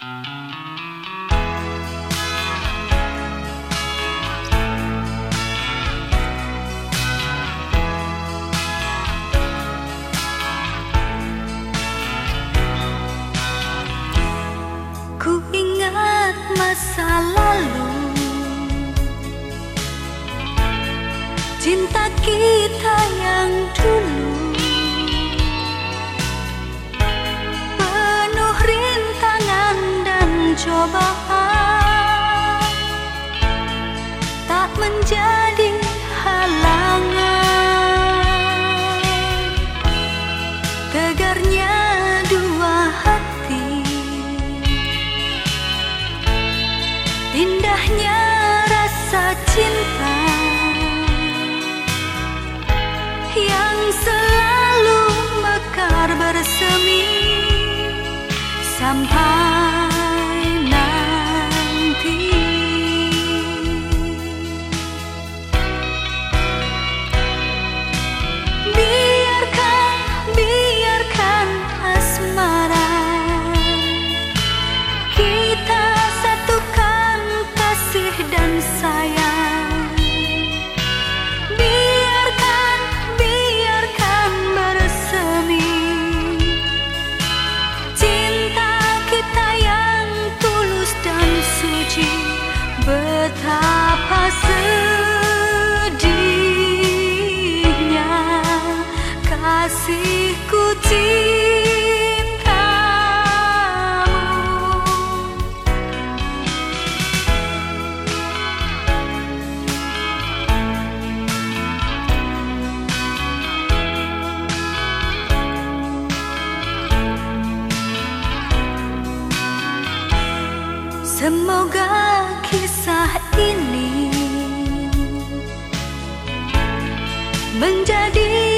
Ku ingat masa lalu. Cinta kita yang dulu Tak menjadi halangan. Tegarnya dua hati. Indahnya rasa cinta Yang selalu mekar bersemi. Sampai dan sayang Semoga kisah ini menjadi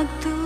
waktu